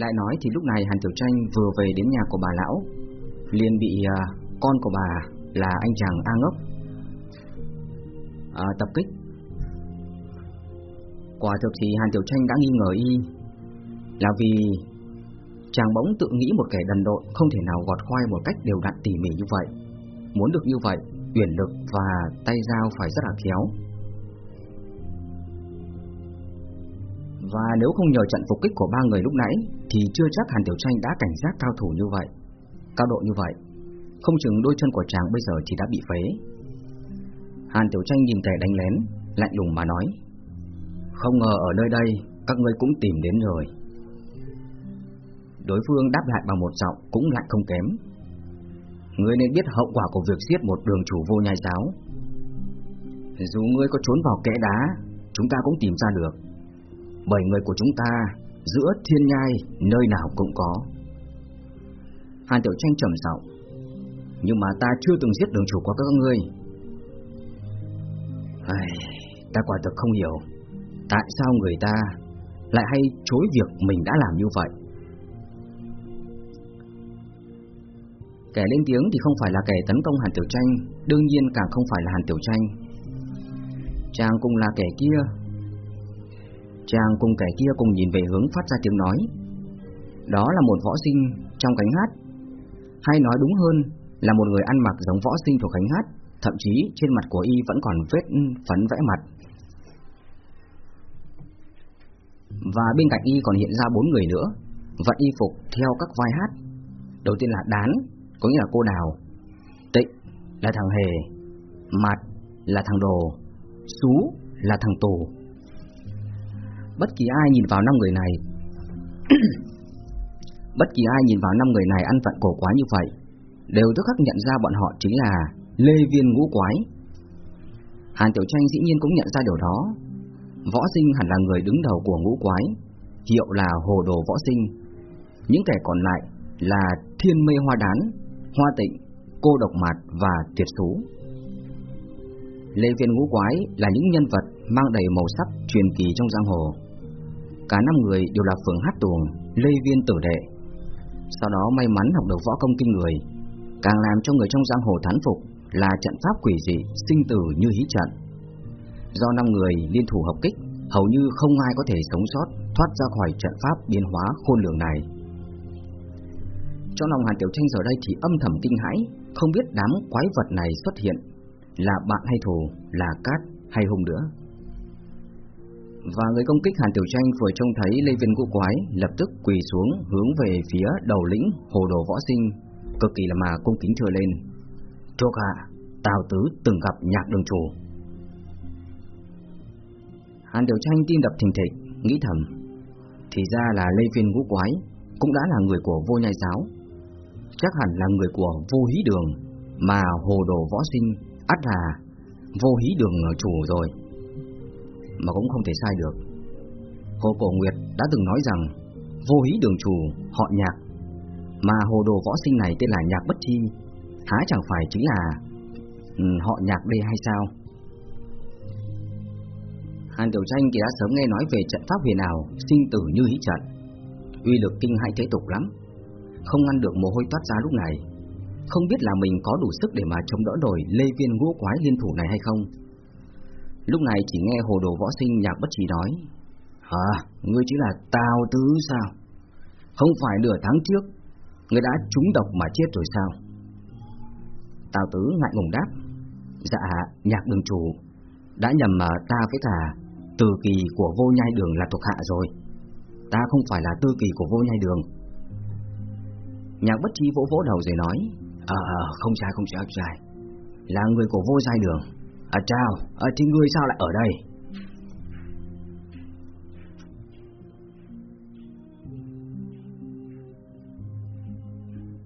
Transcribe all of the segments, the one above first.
Lại nói thì lúc này Hàn Tiểu Tranh vừa về đến nhà của bà lão. Liền bị à, con của bà là anh chàng A Ngốc. À, tập kích. Quả thực thì Hàn Tiểu Tranh đã nghi ngờ y Là vì chàng bỗng tự nghĩ một kẻ đần độn Không thể nào gọt khoai một cách đều đặn tỉ mỉ như vậy. Muốn được như vậy Uyển lực và tay dao phải rất là khéo. Và nếu không nhờ trận phục kích của ba người lúc nãy, Thì chưa chắc Hàn Tiểu Tranh đã cảnh giác cao thủ như vậy. Cao độ như vậy, Không chừng đôi chân của chàng bây giờ thì đã bị phế. Hàn Tiểu Tranh nhìn kẻ đánh lén, Lạnh lùng mà nói, Không ngờ ở nơi đây Các ngươi cũng tìm đến rồi. Đối phương đáp lại bằng một giọng Cũng lại không kém, Ngươi nên biết hậu quả của việc giết một đường chủ vô nhai giáo. Dù ngươi có trốn vào kẽ đá, Chúng ta cũng tìm ra được. Bởi người của chúng ta Giữa thiên nhai Nơi nào cũng có. Hàn Tiểu Tranh trầm giọng Nhưng mà ta chưa từng giết đường chủ của các ngươi. Ai, Ta quả thực không hiểu Tại sao người ta Lại hay chối việc mình đã làm như vậy? Kẻ lên tiếng thì không phải là kẻ tấn công Hàn Tiểu Tranh Đương nhiên càng không phải là Hàn Tiểu Tranh. Chàng cũng là kẻ kia Chàng cùng kẻ kia cùng nhìn về hướng phát ra tiếng nói. Đó là một võ sinh trong cánh hát. Hay nói đúng hơn là một người ăn mặc giống võ sinh thuộc cánh hát, Thậm chí trên mặt của y vẫn còn vết phấn vẽ mặt. Và bên cạnh y còn hiện ra bốn người nữa, Vận y phục theo các vai hát. Đầu tiên là Đán, có nghĩa là cô Đào. Tịnh là thằng Hề Mặt là thằng Đồ Sú là thằng Tù. Bất kỳ ai nhìn vào năm người này Bất kỳ ai nhìn vào năm người này ăn vận cổ quá như vậy Đều tức khắc nhận ra bọn họ chính là Lê Viên Ngũ Quái Hàn Tiểu Tranh dĩ nhiên cũng nhận ra điều đó Võ sinh hẳn là người đứng đầu của ngũ quái Hiệu là hồ đồ võ sinh Những kẻ còn lại là thiên mê hoa đán Hoa Tịnh, Cô Độc Mạt và Tuyệt Sú. Lê Viên Ngũ Quái là những nhân vật mang đầy màu sắc truyền kỳ trong giang hồ. Cả năm người đều là phường hát tuồng, Lê Viên tử đệ. Sau đó may mắn học được võ công kinh người, càng làm cho người trong giang hồ thán phục là trận pháp quỷ dị, sinh tử như hí trận. Do năm người liên thủ hợp kích, hầu như không ai có thể sống sót thoát ra khỏi trận pháp biến hóa khôn lường này. Trong lòng Hàn Tiểu Tranh giờ đây thì âm thầm kinh hãi, không biết đám quái vật này xuất hiện là bạn hay thù, là cát hay hung nữa. Và người công kích Hàn Tiểu Tranh vừa trông thấy Lê Viên Ngũ Quái lập tức quỳ xuống hướng về phía đầu lĩnh Hồ Đồ Võ Sinh, cực kỳ là mà cung kính thưa lên. Thuộc hạ, Tào Tứ từng gặp nhạc đường chủ. Hàn Tiểu Tranh tim đập thình thịch, nghĩ thầm, thì ra là Lê Viên Ngũ Quái cũng đã là người của vô nhai giáo chắc hẳn là người của vô hí đường, mà hồ đồ võ sinh, ắt là vô hí đường chủ rồi. Mà cũng không thể sai được. Hồ Cổ Nguyệt đã từng nói rằng, vô hí đường chủ họ nhạc, mà hồ đồ võ sinh này tên là nhạc bất chi, há chẳng phải chính là ừ, họ nhạc đây hay sao? Hàn Tiểu Tranh thì đã sớm nghe nói về trận pháp huyền ảo sinh tử như hí trận, uy lực kinh hãi thế tục lắm không ngăn được mồ hôi toát ra lúc này. Không biết là mình có đủ sức để mà chống đỡ nổi lê viên ngũ quái liên thủ này hay không. Lúc này chỉ nghe hồ đồ võ sinh nhạc bất trí nói Hả, ngươi chỉ là Tào Tứ sao? Không phải nửa tháng trước, ngươi đã trúng độc mà chết rồi sao? Tào Tứ ngại ngùng đáp Dạ, nhạc đường chủ Đã nhầm mà ta với thà, Từ kỳ của vô nhai đường là thuộc hạ rồi. Ta không phải là tư kỳ của vô nhai đường. Nhạc bất chi vỗ vỗ đầu rồi nói à, không sai không sai không sai. Là người của vô giai đường. À chào, à, thì ngươi sao lại ở đây?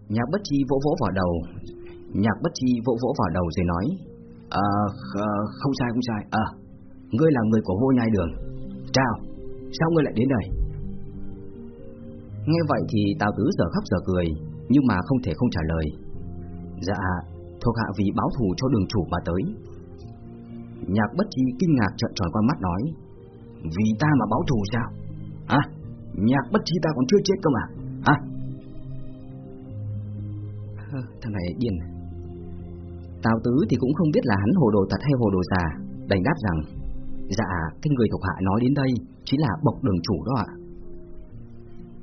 Nhạc bất chi vỗ vỗ vào đầu. Nhạc bất chi vỗ vỗ vào đầu rồi nói à, không sai không sai. Ờ, à, ngươi là người của vô nhai đường. Chào, sao ngươi lại đến đây? Nghe vậy thì Tào Tứ giờ khóc giờ cười, nhưng mà không thể không trả lời. Dạ, thuộc hạ vì báo thù cho đường chủ mà tới. Nhạc bất chi kinh ngạc trợn tròn con mắt nói, vì ta mà báo thù sao? À, Nhạc bất chi ta còn chưa chết cơ mà. Hả? Thằng này điên. Tào Tứ thì cũng không biết là hắn hồ đồ thật hay hồ đồ già Đành đáp rằng Dạ cái người thuộc hạ nói đến đây Chính là bộc đường chủ đó ạ.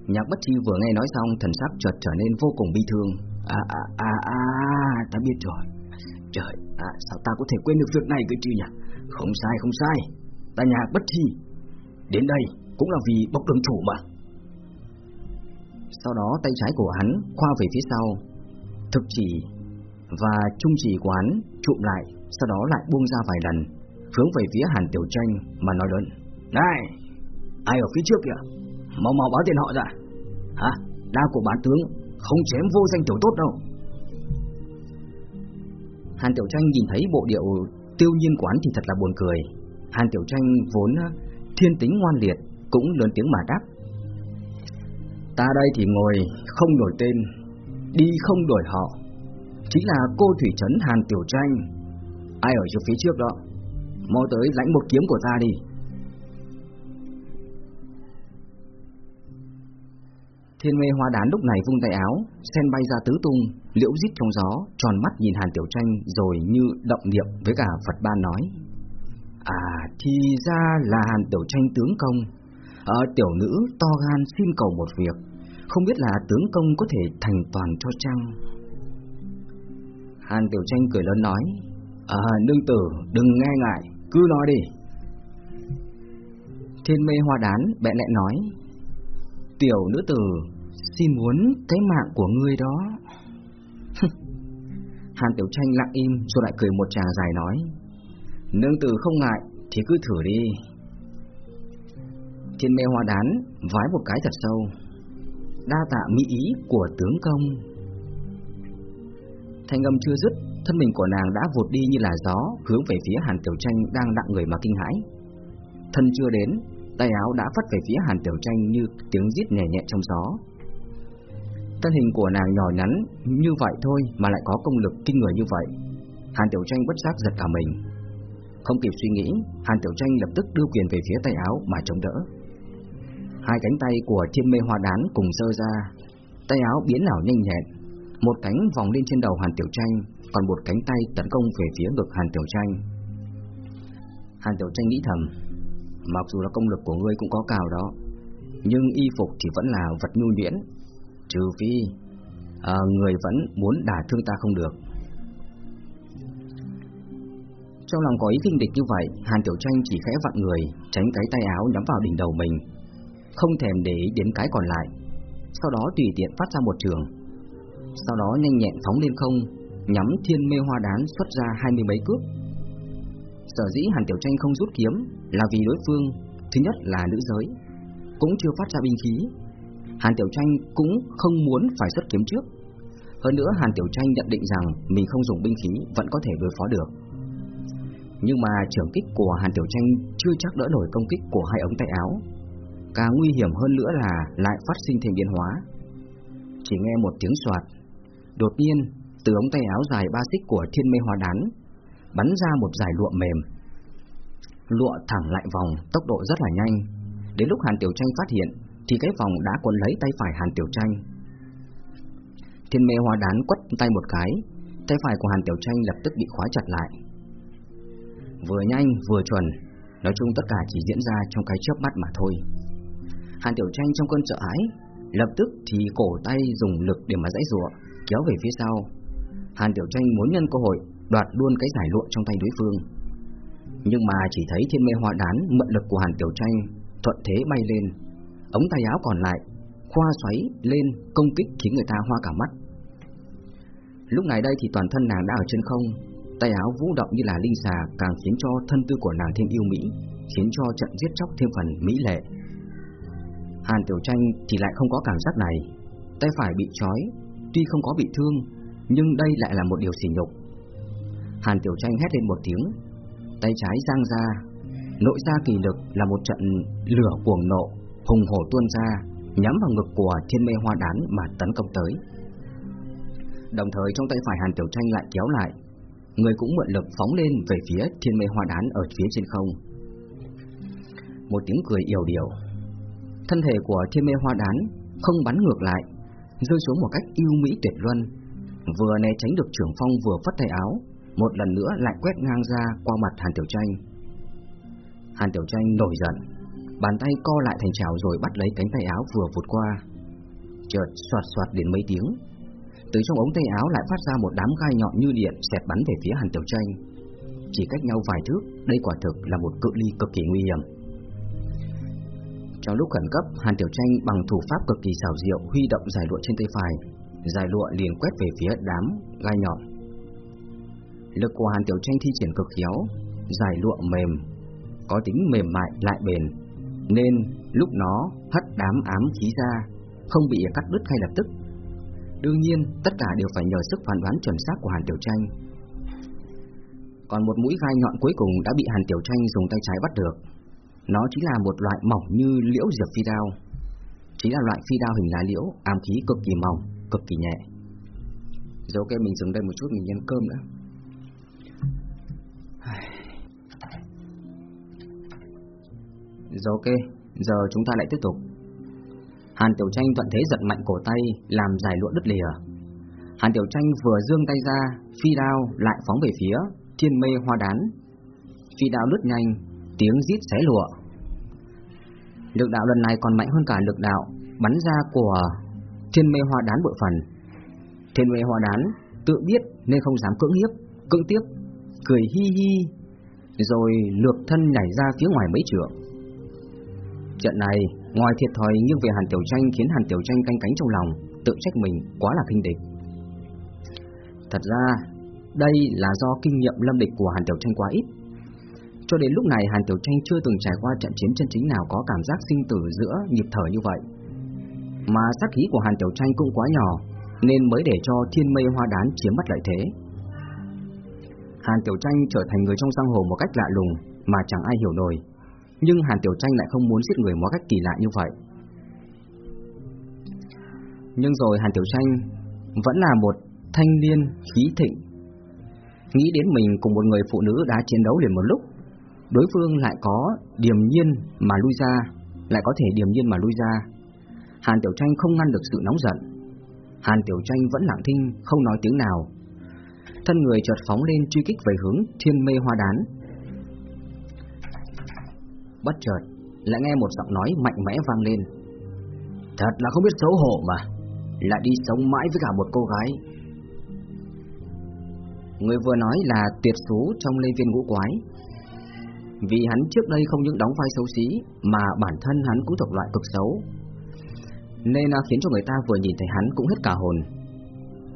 Nhạc bất chi vừa nghe nói xong Thần sắc chợt trở nên vô cùng bi thương. À à à à Ta biết rồi. Trời à, sao ta có thể quên được việc này cơ chứ nhỉ? Không sai không sai. Ta nhà bất thi. Đến đây cũng là vì bốc đường chủ mà. Sau đó tay trái của hắn khoa về phía sau. Thực chỉ và trung chỉ của hắn trụm lại Sau đó lại buông ra vài lần Hướng về phía Hàn Tiểu Tranh mà nói lớn Này Ai ở phía trước kìa? Mau mau báo tiền họ ra. Hả? Đa của bản tướng Không chém vô danh tiểu tốt đâu. Hàn Tiểu Tranh nhìn thấy bộ điệu tiêu nhiên quán thì thật là buồn cười. Hàn Tiểu Tranh vốn thiên tính ngoan liệt, Cũng lớn tiếng mà đáp. Ta đây thì ngồi không đổi tên, Đi không đổi họ. Chính là cô Thủy Trấn Hàn Tiểu Tranh. Ai ở chỗ phía trước đó? Mau tới lãnh một kiếm của ta đi. Thiên mê hoa đán lúc này vung tay áo, Sen bay ra tứ tung. Liễu rít trong gió, Tròn mắt nhìn Hàn Tiểu Tranh Rồi như động niệm với cả Phật Ban nói. À thì ra là Hàn Tiểu Tranh tướng công. Ở tiểu nữ to gan xin cầu một việc. Không biết là tướng công có thể thành toàn cho chăng? Hàn Tiểu Tranh cười lớn nói. À nương tử, đừng nghe ngại, Cứ nói đi. Thiên mê hoa đán bẹ lẹ nói. Tiểu nữ tử, Xin muốn cái mạng của ngươi đó. Hàn Tiểu Tranh lặng im Rồi lại cười một tràng dài nói Nương tử không ngại Thì cứ thử đi Thiên mê hoa đán Vái một cái thật sâu Đa tạ mỹ ý của tướng công Thanh âm chưa dứt, thân mình của nàng đã vụt đi như là gió, hướng về phía Hàn Tiểu Tranh đang đặng người mà kinh hãi. Thân chưa đến, tay áo đã phất về phía Hàn Tiểu Tranh như tiếng rít nhẹ nhẹ trong gió. Thân hình của nàng nhỏ nhắn như vậy thôi mà lại có công lực kinh người như vậy. Hàn Tiểu Tranh bất giác giật cả mình. Không kịp suy nghĩ, Hàn Tiểu Tranh lập tức đưa quyền về phía tay áo mà chống đỡ. Hai cánh tay của thiên mê hoa đán cùng sơ ra, tay áo biến ảo nhanh nhẹn, một cánh vòng lên trên đầu Hàn Tiểu Tranh, còn một cánh tay tấn công về phía ngực Hàn Tiểu Tranh. Hàn Tiểu Tranh nghĩ thầm, mặc dù là công lực của ngươi cũng có cao đó, nhưng y phục thì vẫn là vật nhu nhuyễn, trừ phi à, người vẫn muốn đả thương ta không được. Trong lòng có ý kinh địch như vậy, Hàn Tiểu Tranh chỉ khẽ vặn người, tránh cái tay áo nhắm vào đỉnh đầu mình, không thèm để ý đến cái còn lại. Sau đó tùy tiện phát ra một trường, sau đó nhanh nhẹn phóng lên không, nhắm thiên mê hoa đán xuất ra hai mươi mấy cước. Sở dĩ Hàn Tiểu Tranh không rút kiếm là vì đối phương thứ nhất là nữ giới, cũng chưa phát ra binh khí. Hàn Tiểu Tranh cũng không muốn phải xuất kiếm trước. Hơn nữa Hàn Tiểu Tranh nhận định rằng mình không dùng binh khí vẫn có thể đối phó được. Nhưng mà trưởng kích của Hàn Tiểu Tranh chưa chắc đỡ nổi công kích của hai ống tay áo. Càng nguy hiểm hơn nữa là lại phát sinh thêm biến hóa. Chỉ nghe một tiếng soạt, Đột nhiên, từ ống tay áo dài ba xích của thiên mê hoa đán, bắn ra một dải lụa mềm. Lụa thẳng lại vòng, tốc độ rất là nhanh. Đến lúc Hàn Tiểu Tranh phát hiện, thì cái vòng đã cuốn lấy tay phải Hàn Tiểu Tranh. Thiên mê hoa đán quất tay một cái, tay phải của Hàn Tiểu Tranh lập tức bị khóa chặt lại. Vừa nhanh vừa chuẩn, nói chung tất cả chỉ diễn ra trong cái chớp mắt mà thôi. Hàn Tiểu Tranh trong cơn sợ hãi, lập tức thì cổ tay dùng lực để mà dãy rủa, kéo về phía sau. Hàn Tiểu Tranh muốn nhân cơ hội đoạt luôn cái giải lụa trong tay đối phương. Nhưng mà chỉ thấy thiên mê hoa đán mượn lực của Hàn Tiểu Tranh thuận thế bay lên, ống tay áo còn lại khoa xoáy lên công kích khiến người ta hoa cả mắt. Lúc này đây thì toàn thân nàng đã ở trên không, tay áo vũ động như là linh xà càng khiến cho thân tư của nàng thêm yêu mỹ, khiến cho trận giết chóc thêm phần mỹ lệ. Hàn Tiểu Tranh thì lại không có cảm giác này, tay phải bị trói Tuy không có bị thương, nhưng đây lại là một điều sỉ nhục. Hàn Tiểu Tranh hét lên một tiếng, tay trái giang ra, nội ra kỳ lực là một trận lửa cuồng nộ, hùng hổ tuôn ra, nhắm vào ngực của Thiên Mê Hoa Đán mà tấn công tới. Đồng thời trong tay phải Hàn Tiểu Tranh lại kéo lại, người cũng mượn lực phóng lên về phía Thiên Mê Hoa Đán ở phía trên không. Một tiếng cười yểu điệu. Thân thể của thiên mê hoa đán không bắn ngược lại, rơi xuống một cách yêu mỹ tuyệt luân, vừa né tránh được trưởng phong vừa phất tay áo, một lần nữa lại quét ngang ra qua mặt Hàn Tiểu Tranh. Hàn Tiểu Tranh nổi giận, bàn tay co lại thành chảo rồi bắt lấy cánh tay áo vừa vụt qua. Chợt xoạt xoạt đến mấy tiếng, từ trong ống tay áo lại phát ra một đám gai nhọn như điện xẹt bắn về phía Hàn Tiểu Tranh. Chỉ cách nhau vài thước, đây quả thực là một cự ly cực kỳ nguy hiểm. Trong lúc khẩn cấp, Hàn Tiểu Tranh bằng thủ pháp cực kỳ xảo diệu huy động giải lụa trên tay phải, giải lụa liền quét về phía đám gai nhọn. Lực của Hàn Tiểu Tranh thi triển cực khéo, giải lụa mềm, có tính mềm mại lại bền, nên lúc nó hất đám ám khí ra, không bị cắt đứt ngay lập tức. Đương nhiên, tất cả đều phải nhờ sức phán đoán chuẩn xác của Hàn Tiểu Tranh. Còn một mũi gai nhọn cuối cùng đã bị Hàn Tiểu Tranh dùng tay trái bắt được. Nó chính là một loại mỏng như liễu diệp phi đao. Chính là loại phi đao hình lá liễu, ám khí cực kỳ mỏng, cực kỳ nhẹ. Rồi ok, mình dừng đây một chút mình ăn cơm nữa. Rồi ok, giờ chúng ta lại tiếp tục. Hàn Tiểu Tranh thuận thế giật mạnh cổ tay, làm giải lụa đứt lìa. Hàn Tiểu Tranh vừa dương tay ra, phi đao lại phóng về phía thiên mê hoa đán. Phi đao lướt nhanh, tiếng rít xé lụa. Lực đạo lần này còn mạnh hơn cả lực đạo bắn ra của thiên mê hoa đán bội phần. Thiên mê hoa đán tự biết nên không dám cưỡng hiếp, cưỡng tiếp, cười hi hi, rồi lược thân nhảy ra phía ngoài mấy trượng. Trận này, ngoài thiệt thòi nhưng về Hàn Tiểu Tranh khiến Hàn Tiểu Tranh canh cánh trong lòng, tự trách mình quá là kinh địch. Thật ra, đây là do kinh nghiệm lâm địch của Hàn Tiểu Tranh quá ít. Cho đến lúc này Hàn Tiểu Tranh chưa từng trải qua trận chiến chân chính nào có cảm giác sinh tử giữa nhịp thở như vậy. Mà sát khí của Hàn Tiểu Tranh cũng quá nhỏ, nên mới để cho thiên mây hoa đán chiếm mất lợi thế. Hàn Tiểu Tranh trở thành người trong giang hồ một cách lạ lùng mà chẳng ai hiểu nổi, nhưng Hàn Tiểu Tranh lại không muốn giết người một cách kỳ lạ như vậy. Nhưng rồi Hàn Tiểu Tranh vẫn là một thanh niên khí thịnh. Nghĩ đến mình cùng một người phụ nữ đã chiến đấu liền một lúc, đối phương lại có điềm nhiên mà lui ra, lại có thể điềm nhiên mà lui ra. Hàn Tiểu Tranh không ngăn được sự nóng giận. Hàn Tiểu Tranh vẫn lặng thinh, không nói tiếng nào. Thân người chợt phóng lên truy kích về hướng thiên mê hoa đán. Bất chợt, lại nghe một giọng nói mạnh mẽ vang lên. Thật là không biết xấu hổ mà, lại đi sống mãi với cả một cô gái. Người vừa nói là tuyệt số trong lê viên ngũ quái. Vì hắn trước đây không những đóng vai xấu xí, mà bản thân hắn cũng thuộc loại cực xấu. Nên à, khiến cho người ta vừa nhìn thấy hắn cũng hết cả hồn.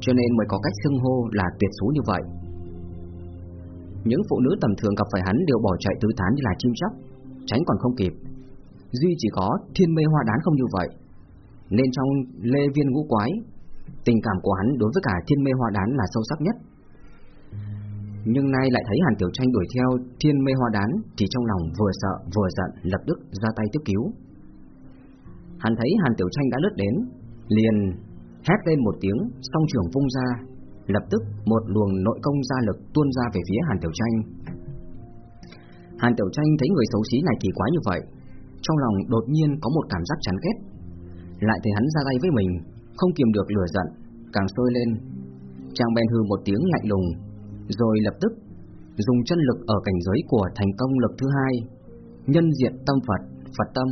Cho nên mới có cách xưng hô là tuyệt số như vậy. Những phụ nữ tầm thường gặp phải hắn đều bỏ chạy tứ tán như là chim chóc tránh còn không kịp. Duy chỉ có thiên mê hoa đán không như vậy. Nên trong lê viên ngũ quái, tình cảm của hắn đối với cả thiên mê hoa đán là sâu sắc nhất. Nhưng nay lại thấy Hàn Tiểu Tranh đuổi theo thiên mê hoa đán thì trong lòng vừa sợ vừa giận lập tức ra tay tiếp cứu. Hắn thấy Hàn Tiểu Tranh đã lướt đến, liền hét lên một tiếng, song trường vung ra, lập tức một luồng nội công gia lực tuôn ra về phía Hàn Tiểu Tranh. Hàn Tiểu Tranh thấy người xấu xí này kỳ quá như vậy, trong lòng đột nhiên có một cảm giác chán ghét. Lại thấy hắn ra tay với mình, không kiềm được lửa giận, càng sôi lên. Chàng bèn hừ một tiếng lạnh lùng, rồi lập tức dùng chân lực ở cảnh giới của thành công lực thứ hai, nhân diện tâm Phật, Phật tâm,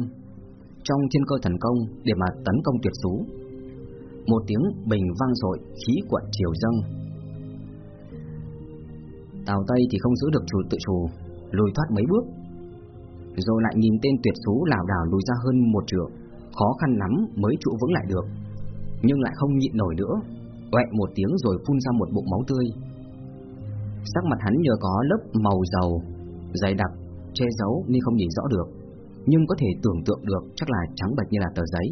trong thiên cơ thần công để mà tấn công tuyệt sú. Một tiếng bình vang dội, khí quận chiều dâng. Tào Tây thì không giữ được chủ tự chủ, lùi thoát mấy bước, rồi lại nhìn tên tuyệt số lảo đảo lùi ra hơn một trượng, khó khăn lắm mới trụ vững lại được, nhưng lại không nhịn nổi nữa, quẹ một tiếng rồi phun ra một bụng máu tươi. Sắc mặt hắn nhờ có lớp màu dầu, dày đặc, che giấu nên không nhìn rõ được, nhưng có thể tưởng tượng được chắc là trắng bệch như là tờ giấy.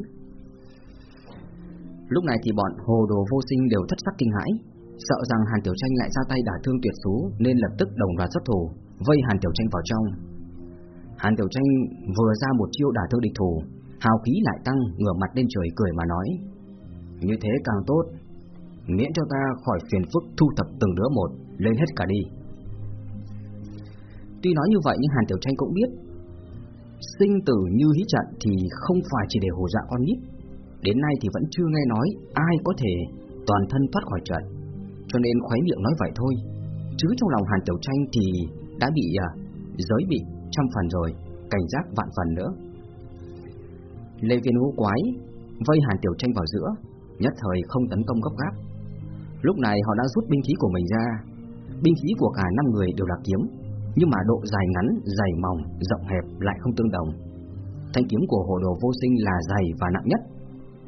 Lúc này thì bọn hồ đồ vô sinh đều thất sắc kinh hãi, sợ rằng Hàn Tiểu Tranh lại ra tay đả thương tuyệt số nên lập tức đồng loạt xuất thủ, vây Hàn Tiểu Tranh vào trong. Hàn Tiểu Tranh vừa ra một chiêu đả thương địch thủ, hào khí lại tăng, ngửa mặt lên trời cười mà nói: "Như thế càng tốt, miễn cho ta khỏi phiền phức thu thập từng đứa một, lên hết cả đi." Tuy nói như vậy nhưng Hàn Tiểu Tranh cũng biết, Sinh tử như hí trận thì không phải chỉ để hồ dạ con nít Đến nay thì vẫn chưa nghe nói ai có thể toàn thân thoát khỏi trận Cho nên khoái miệng nói vậy thôi Chứ trong lòng Hàn Tiểu Tranh thì đã bị à, giới bị trăm phần rồi Cảnh giác vạn phần nữa. Lê Viên Ngũ Quái vây Hàn Tiểu Tranh vào giữa Nhất thời không tấn công gấp gáp Lúc này họ đã rút binh khí của mình ra. Binh khí của cả năm người đều là kiếm Nhưng mà độ dài ngắn, dày mỏng, rộng hẹp lại không tương đồng. Thanh kiếm của hồ đồ vô sinh là dày và nặng nhất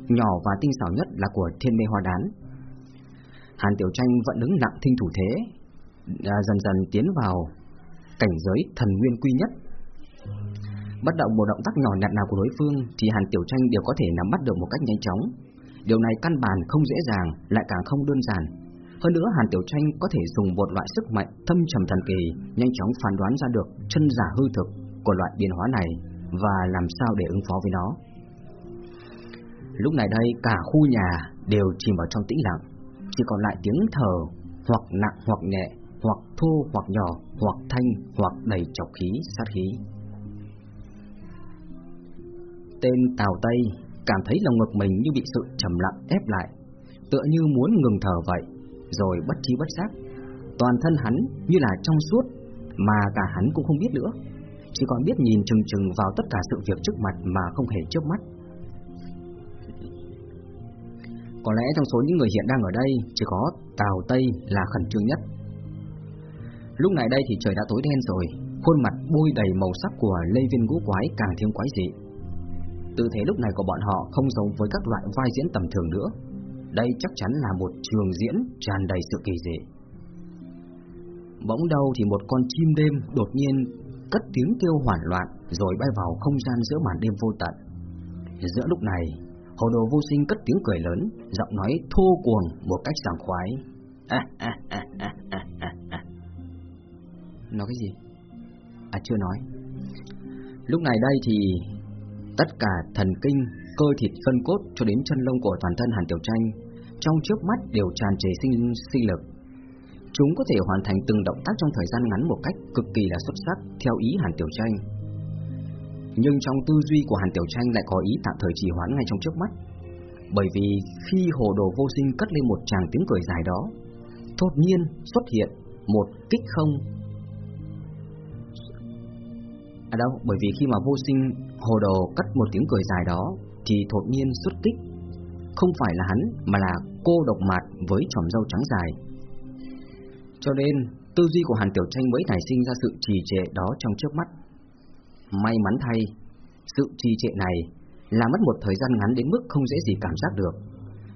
Nhỏ và tinh xảo nhất là của thiên mê hoa đán. Hàn Tiểu Tranh vẫn đứng nặng thinh thủ thế à, Dần dần tiến vào cảnh giới thần nguyên quy nhất. Bất động một động tác nhỏ nhặt nào của đối phương Thì Hàn Tiểu Tranh đều có thể nắm bắt được một cách nhanh chóng. Điều này căn bản không dễ dàng, lại càng không đơn giản. Hơn nữa Hàn Tiểu Tranh có thể dùng một loại sức mạnh thâm trầm thần kỳ nhanh chóng phán đoán ra được chân giả hư thực của loại biến hóa này và làm sao để ứng phó với nó. Lúc này đây cả khu nhà đều chìm vào trong tĩnh lặng, chỉ còn lại tiếng thở hoặc nặng hoặc nhẹ, hoặc thô hoặc nhỏ, hoặc thanh hoặc đầy chọc khí, sát khí. Tên Tào Tây cảm thấy lòng ngực mình như bị sự trầm lặng ép lại, tựa như muốn ngừng thở vậy rồi bất trí bất giác. Toàn thân hắn như là trong suốt, mà cả hắn cũng không biết nữa, chỉ còn biết nhìn chừng chừng vào tất cả sự việc trước mặt mà không hề chớp mắt. Có lẽ trong số những người hiện đang ở đây chỉ có Tào Tây là khẩn trương nhất. Lúc này đây thì trời đã tối đen rồi, khuôn mặt bôi đầy màu sắc của Lê Viên Ngũ Quái càng thêm quái dị. Tư thế lúc này của bọn họ không giống với các loại vai diễn tầm thường nữa, đây chắc chắn là một trường diễn tràn đầy sự kỳ dị. Bỗng đâu thì một con chim đêm đột nhiên cất tiếng kêu hoảng loạn rồi bay vào không gian giữa màn đêm vô tận. Giữa lúc này, hồ đồ vô sinh cất tiếng cười lớn, giọng nói thô cuồng một cách sảng khoái. nói cái gì? À chưa nói. Lúc này đây thì tất cả thần kinh, cơ thịt phân cốt cho đến chân lông của toàn thân Hàn Tiểu Tranh trong trước mắt đều tràn trề sinh sinh lực. Chúng có thể hoàn thành từng động tác trong thời gian ngắn một cách cực kỳ là xuất sắc theo ý Hàn Tiểu Tranh. Nhưng trong tư duy của Hàn Tiểu Tranh lại có ý tạm thời trì hoãn ngay trong trước mắt. Bởi vì khi hồ đồ vô sinh cất lên một tràng tiếng cười dài đó, đột nhiên xuất hiện một kích không. À đâu, bởi vì khi mà vô sinh hồ đồ cất một tiếng cười dài đó, thì thột nhiên xuất kích không phải là hắn mà là cô độc mạt với tròm râu trắng dài. Cho nên, tư duy của Hàn Tiểu Tranh mới nảy sinh ra sự trì trệ đó trong trước mắt. May mắn thay, sự trì trệ này là mất một thời gian ngắn đến mức không dễ gì cảm giác được.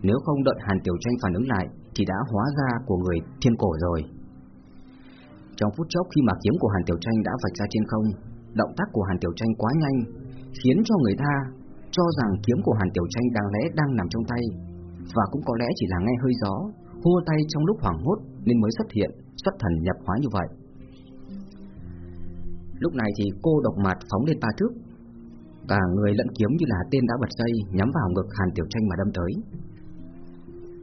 Nếu không đợi Hàn Tiểu Tranh phản ứng lại thì đã hóa ra của người thiên cổ rồi. Trong phút chốc khi mà kiếm của Hàn Tiểu Tranh đã vạch ra trên không, động tác của Hàn Tiểu Tranh quá nhanh, khiến cho người ta cho rằng kiếm của Hàn Tiểu Tranh đáng lẽ đang nằm trong tay, và cũng có lẽ chỉ là nghe hơi gió, hua tay trong lúc hoảng hốt nên mới xuất hiện, xuất thần nhập hóa như vậy. Lúc này thì cô độc mặt phóng lên ba thước, cả người lẫn kiếm như là tên đã bật dây nhắm vào ngực Hàn Tiểu Tranh mà đâm tới.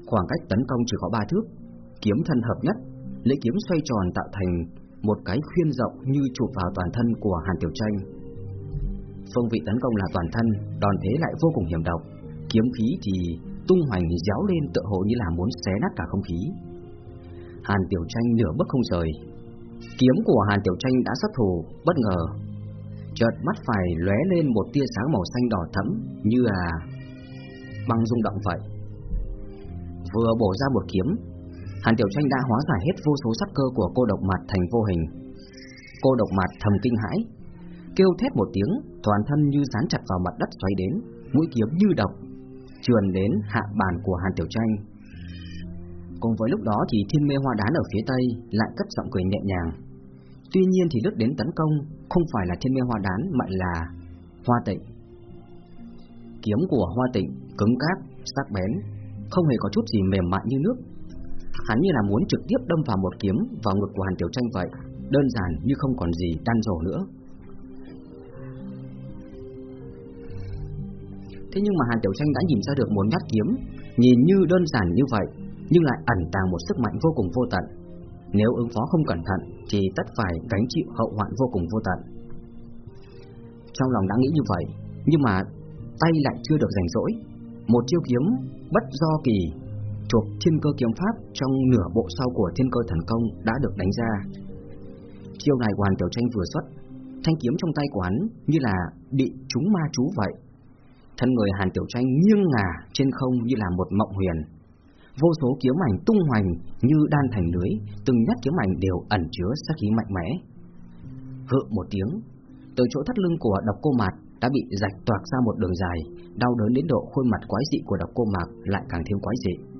Khoảng cách tấn công chỉ có ba thước, kiếm thân hợp nhất, lưỡi kiếm xoay tròn tạo thành một cái khuyên rộng như chụp vào toàn thân của Hàn Tiểu Tranh Phương vị tấn công là toàn thân, đòn thế lại vô cùng hiểm độc, kiếm khí thì tung hoành giáo lên tựa hồ như là muốn xé nát cả không khí. Hàn Tiểu Tranh nửa bước không rời, kiếm của Hàn Tiểu Tranh đã xuất thủ bất ngờ, chợt mắt phải lóe lên một tia sáng màu xanh đỏ thẫm như là băng rung động vậy. Vừa bổ ra một kiếm, Hàn Tiểu Tranh đã hóa giải hết vô số sắc cơ của cô độc mặt thành vô hình. Cô độc mặt thầm kinh hãi, kêu thét một tiếng, toàn thân như dán chặt vào mặt đất xoay đến, mũi kiếm như độc, trườn đến hạ bàn của Hàn Tiểu Tranh. Cùng với lúc đó thì thiên mê hoa đán ở phía tây lại cất giọng cười nhẹ nhàng. Tuy nhiên thì lướt đến tấn công không phải là thiên mê hoa đán mà là hoa tịnh. Kiếm của hoa tịnh cứng cáp, sắc bén, không hề có chút gì mềm mại như nước. Hắn như là muốn trực tiếp đâm vào một kiếm vào ngực của Hàn Tiểu Tranh vậy, đơn giản như không còn gì đan rổ nữa. Thế nhưng mà Hàn Tiểu Tranh đã nhìn ra được một nhát kiếm Nhìn như đơn giản như vậy Nhưng lại ẩn tàng một sức mạnh vô cùng vô tận Nếu ứng phó không cẩn thận Thì tất phải gánh chịu hậu hoạn vô cùng vô tận Trong lòng đã nghĩ như vậy, nhưng mà tay lại chưa được rảnh rỗi. Một chiêu kiếm bất do kỳ thuộc thiên cơ kiếm pháp trong nửa bộ sau của thiên cơ thần công đã được đánh ra. Chiêu này hoàn tiểu tranh vừa xuất, thanh kiếm trong tay của hắn như là bị trúng ma chú vậy. Thân người Hàn Tiểu Tranh nghiêng ngả trên không như là một mộng huyền. Vô số kiếm ảnh tung hoành như đan thành lưới, từng nhát kiếm ảnh đều ẩn chứa sát khí mạnh mẽ. Hự một tiếng, từ chỗ thắt lưng của độc cô mạt đã bị rạch toạc ra một đường dài, đau đớn đến độ khuôn mặt quái dị của độc cô mạc lại càng thêm quái dị.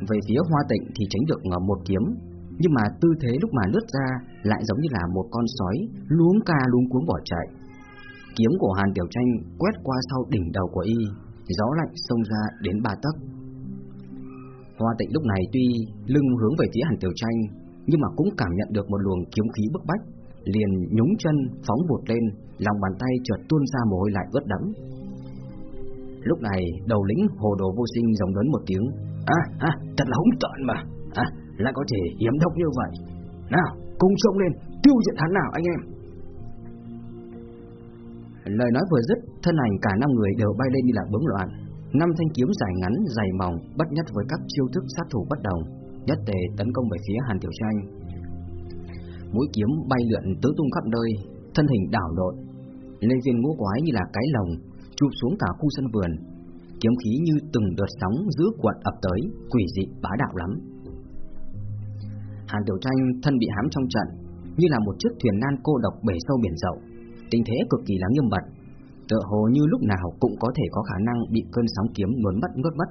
Về phía Hoa Tịnh thì tránh được một kiếm, nhưng mà tư thế lúc mà lướt ra lại giống như là một con sói luống ca luống cuống bỏ chạy. Kiếm của Hàn Tiểu Tranh quét qua sau đỉnh đầu của y, gió lạnh xông ra đến ba tấc. Hoa Tịnh lúc này tuy lưng hướng về phía Hàn Tiểu Tranh, nhưng mà cũng cảm nhận được một luồng kiếm khí bức bách, liền nhúng chân phóng vụt lên, lòng bàn tay chợt tuôn ra mồ hôi lạnh ướt đẫm. Lúc này, đầu lĩnh hồ đồ vô sinh giống lớn một tiếng, À, à, thật là hung tợn mà. À, lại có thể hiểm độc như vậy. Nào, cùng xông lên, tiêu diệt hắn nào anh em. Lời nói vừa dứt, thân ảnh cả năm người đều bay lên như là bướm loạn. Năm thanh kiếm dài ngắn, dài mỏng, bất nhất với các chiêu thức sát thủ bất đồng Nhất tề tấn công về phía Hàn Tiểu Tranh. Mũi kiếm bay lượn tứ tung khắp nơi, thân hình đảo lộn Lên viên ngũ quái như là cái lồng, chụp xuống cả khu sân vườn kiếm khí như từng đợt sóng giữa cuộn ập tới, quỷ dị bá đạo lắm. Hàn Tiểu Tranh thân bị hãm trong trận, như là một chiếc thuyền nan cô độc bể sâu biển rộng, tình thế cực kỳ là nghiêm mật, tựa hồ như lúc nào cũng có thể có khả năng bị cơn sóng kiếm nuốt mất nuốt mất.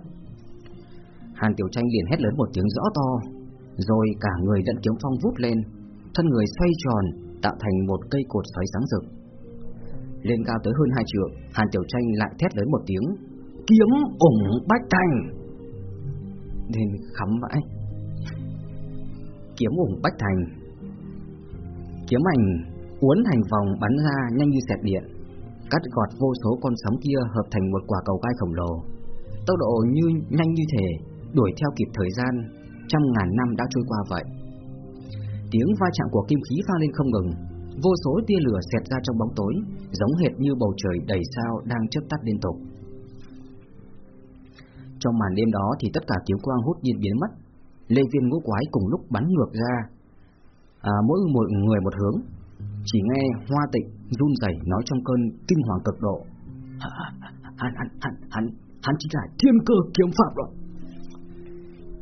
Hàn Tiểu Tranh liền hét lớn một tiếng rõ to, rồi cả người dẫn kiếm phong vút lên, thân người xoay tròn, tạo thành một cây cột xoáy sáng rực. Lên cao tới hơn hai trượng, Hàn Tiểu Tranh lại thét lớn một tiếng, kiếm ủng bách thành Nên khắm vãi. Kiếm ủng bách thành Kiếm ảnh uốn thành vòng bắn ra nhanh như sẹt điện, Cắt gọt vô số con sóng kia hợp thành một quả cầu gai khổng lồ. Tốc độ như nhanh như thể, Đuổi theo kịp thời gian, Trăm ngàn năm đã trôi qua vậy. Tiếng va chạm của kim khí vang lên không ngừng, Vô số tia lửa xẹt ra trong bóng tối, Giống hệt như bầu trời đầy sao đang chớp tắt liên tục trong màn đêm đó thì tất cả kiếm quang hút nhiên biến mất. Lê viên ngũ quái cùng lúc bắn ngược ra, à, mỗi một người một hướng. Chỉ nghe Hoa Tịnh run rẩy nói trong cơn kinh hoàng cực độ. Hắn hắn hắn hắn hắn chính là thiên cơ kiếm pháp rồi.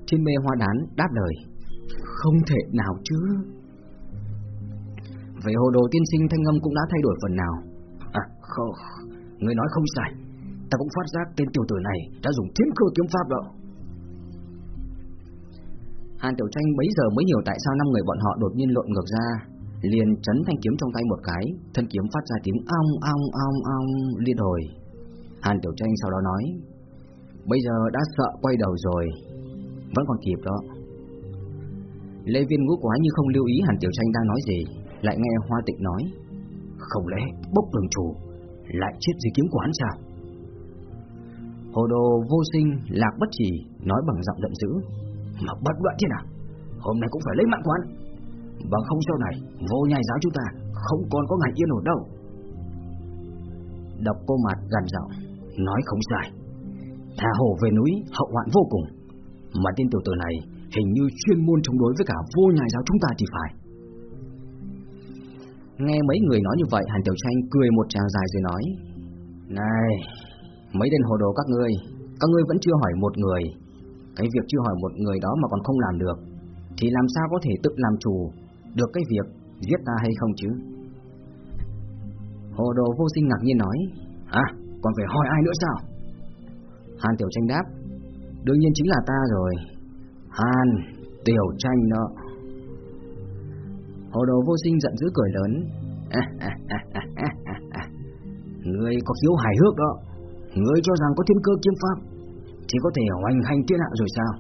Thiên mê hoa đán đáp lời, không thể nào chứ. Vậy hồ đồ tiên sinh thanh âm cũng đã thay đổi phần nào. À, không, người nói không sai. Ta cũng phát giác tên tiểu tử này đã dùng thiên cơ kiếm pháp đó. Hàn Tiểu Tranh bấy giờ mới hiểu tại sao năm người bọn họ đột nhiên lộn ngược ra, Liền chấn thanh kiếm trong tay một cái, Thân kiếm phát ra tiếng ong ong ong ong liên hồi. Hàn Tiểu Tranh sau đó nói, Bây giờ đã sợ quay đầu rồi, Vẫn còn kịp đó. Lê Viên ngũ quá như không lưu ý Hàn Tiểu Tranh đang nói gì, Lại nghe Hoa Tịnh nói, Không lẽ bốc đường chủ Lại chết dưới kiếm quán sao? Hồ đồ vô sinh, lạc bất chỉ, nói bằng giọng giận dữ. Mà bất đoạn thế nào? Hôm nay cũng phải lấy mạng quán. Bằng không sau này, vô nhai giáo chúng ta không còn có ngày yên ổn đâu. Đọc cô mặt gằn giọng, nói không sai. Thả hồ về núi, hậu hoạn vô cùng. Mà tên tiểu tử này hình như chuyên môn chống đối với cả vô nhai giáo chúng ta thì phải. Nghe mấy người nói như vậy, Hàn Tiểu Tranh cười một tràng dài rồi nói Này, Mấy tên hồ đồ các ngươi, các ngươi vẫn chưa hỏi một người. Cái việc chưa hỏi một người đó mà còn không làm được, thì làm sao có thể tự làm chủ được cái việc giết ta hay không chứ? Hồ đồ vô sinh ngạc nhiên nói, À, còn phải hỏi ai nữa sao? Hàn Tiểu Tranh đáp, đương nhiên chính là ta rồi. Hàn Tiểu Tranh đó. Hồ đồ vô sinh giận dữ cười lớn. À, à, à, à, à, à, người có khiếu hài hước đó. Ngươi cho rằng có thiên cơ kiếm pháp Thì có thể hoành hành thiên hạ rồi sao?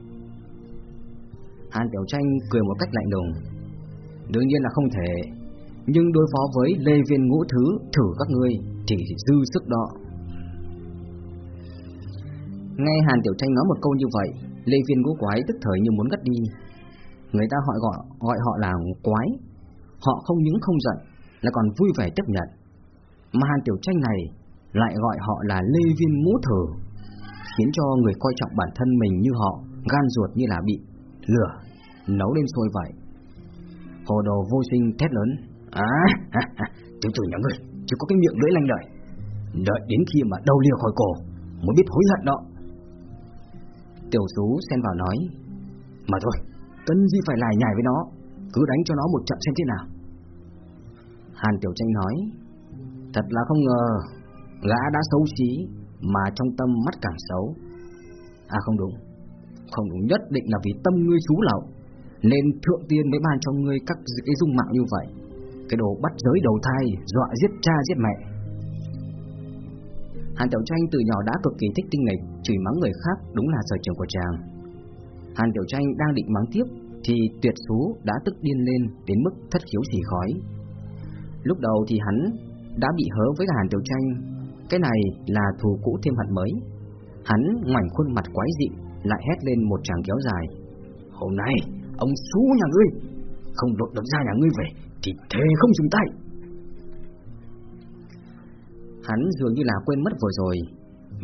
Hàn Tiểu Tranh cười một cách lạnh lùng. Đương nhiên là không thể Nhưng đối phó với Lê Viên Ngũ Thứ Thử các ngươi Thì dư sức đó. Nghe Hàn Tiểu Tranh nói một câu như vậy Lê Viên Ngũ Quái tức thời như muốn gắt đi. Người ta gọi gọi, gọi họ là quái. Họ không những không giận Là còn vui vẻ chấp nhận. Mà Hàn Tiểu Tranh này lại gọi họ là Lê Viên Mũ Thử, khiến cho người coi trọng bản thân mình như họ gan ruột như là bị lửa nấu lên sôi vậy. Hồ đồ vô sinh thét lớn, à, à, à tiểu tử nhà ngươi, chỉ có cái miệng lưỡi lanh lợi, đợi đến khi mà đau lìa khỏi cổ mới biết hối hận đó. Tiểu tú xen vào nói, mà thôi, cần gì phải lải nhải với nó, cứ đánh cho nó một trận xem thế nào. Hàn Tiểu Tranh nói, thật là không ngờ, gã đã xấu xí, mà trong tâm mắt càng xấu. À không đúng, không đúng nhất định là vì tâm ngươi chú lậu, nên thượng tiên mới ban cho ngươi các cái dung mạo như vậy. Cái đồ bắt giới đầu thai, dọa giết cha giết mẹ. Hàn Tiểu Tranh từ nhỏ đã cực kỳ thích tinh nghịch, chửi mắng người khác đúng là sở trường của chàng. Hàn Tiểu Tranh đang định mắng tiếp thì tuyệt số đã tức điên lên đến mức thất khiếu xì khói. Lúc đầu thì hắn đã bị hớ với Hàn Tiểu Tranh, cái này là thù cũ thêm hận mới. Hắn ngoảnh khuôn mặt quái dị, lại hét lên một tràng kéo dài. Hôm nay, ông xú nhà ngươi, không lột được ra nhà ngươi về, thì thề không dùng tay. Hắn dường như là quên mất vừa rồi,